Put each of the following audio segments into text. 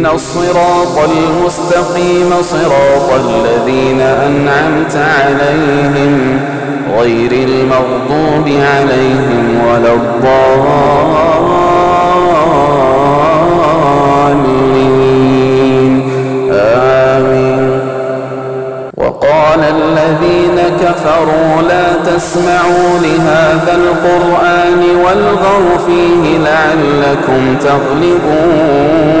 اهدنا الصراط المستقيم صراط الذين أنعمت عليهم غير المغضوب عليهم ولا الضالين. آمين. وقال الذين كفروا لا تسمعوا لهذا القرآن والغوا فيه لعلكم تغلبون.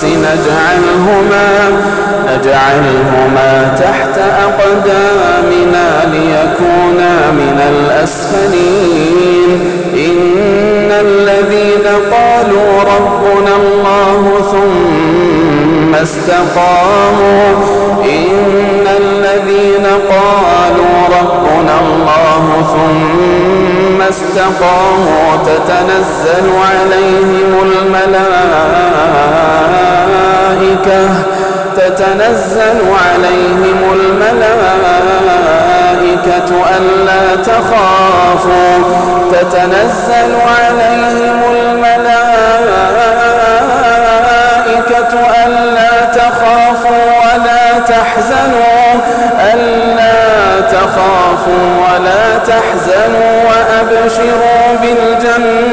نجعلهما نجعلهما تحت أقدامنا ليكونا من الأسفلين. إن الذين قالوا ربنا الله ثم استقاموا. إن الذين قالوا ربنا الله ثم استقاموا تتنزل عليهم الملائكة تتنزل عليهم الملائكة ألا تخافوا. تتنزل عليهم الملائكة ألا تخافوا ولا تحزنوا. ألا تخافوا ولا تحزنوا وأبشروا بالجنة.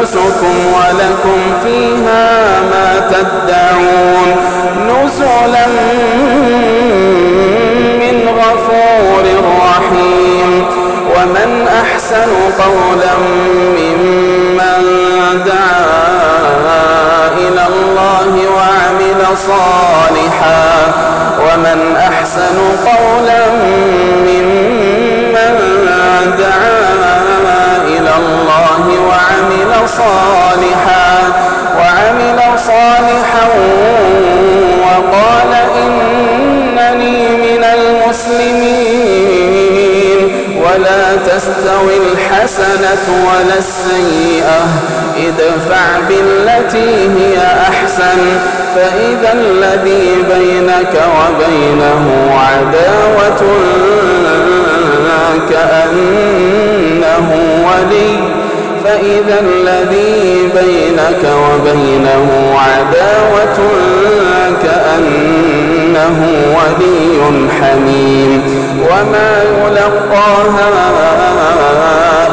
أنفسكم ولكم فيها ما تدعون نزلا من غفور رحيم ومن أحسن قولا ممن دعا إلى الله وعمل صالحا ومن أحسن قولا ممن الحسنة ولا السيئة. ادفع بالتي هي أحسن. فإذا الذي بينك وبينه عداوة كأنه ولي. فإذا الذي بينك وبينه عداوة كأنه ولي حميم. وما يلقاها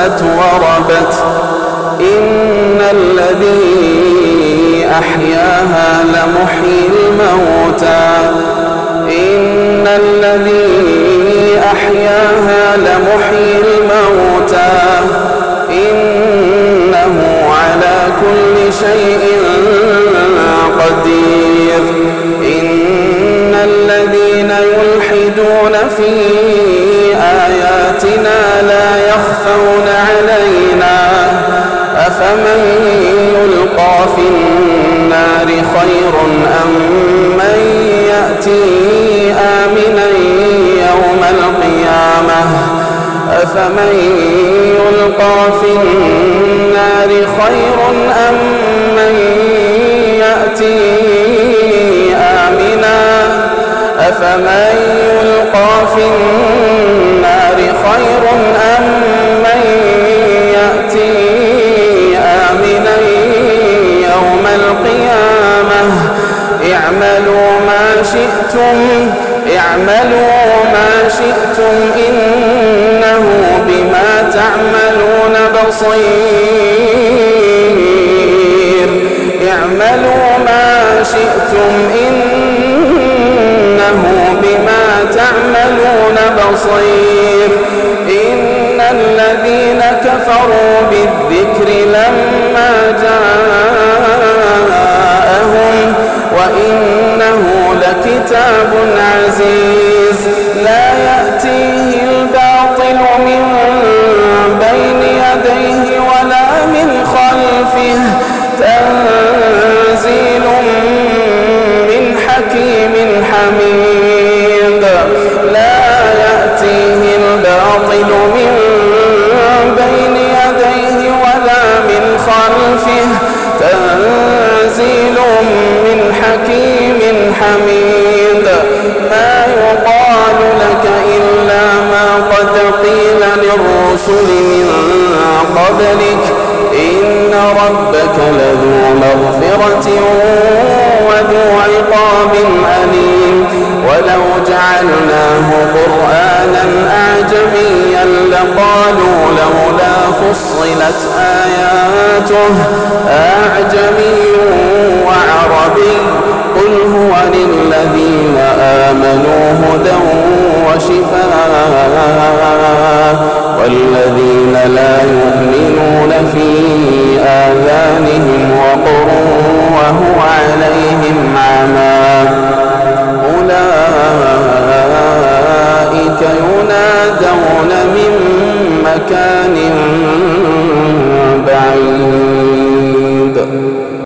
اهتزت وربت إن الذي أحياها لمحيي الموتى إن الذي أحياها لمحيي الموتى إنه على كل شيء قدير إن الذين يلحدون في أفمن يلقى في النار خير أم من يأتي آمنا يوم القيامة أفمن يلقى في النار خير أم من يأتي آمنا أفمن يلقى في النار خير أم القيامة. اعملوا ما شئتم اعملوا ما شئتم إنه بما تعملون بصير. اعملوا ما شئتم إنه بما تعملون بصير. إن الذين كفروا بالذكر لما جاءهم وإنه لكتاب عزيز. لا يأتيه قيل للرسل من قبلك إن ربك لذو مغفرة وذو عقاب أليم. ولو جعلناه قرآنا أعجميا لقالوا لولا فصلت آياته أعجمي قل هو للذين آمنوا هدى وشفاء والذين لا يؤمنون في آذانهم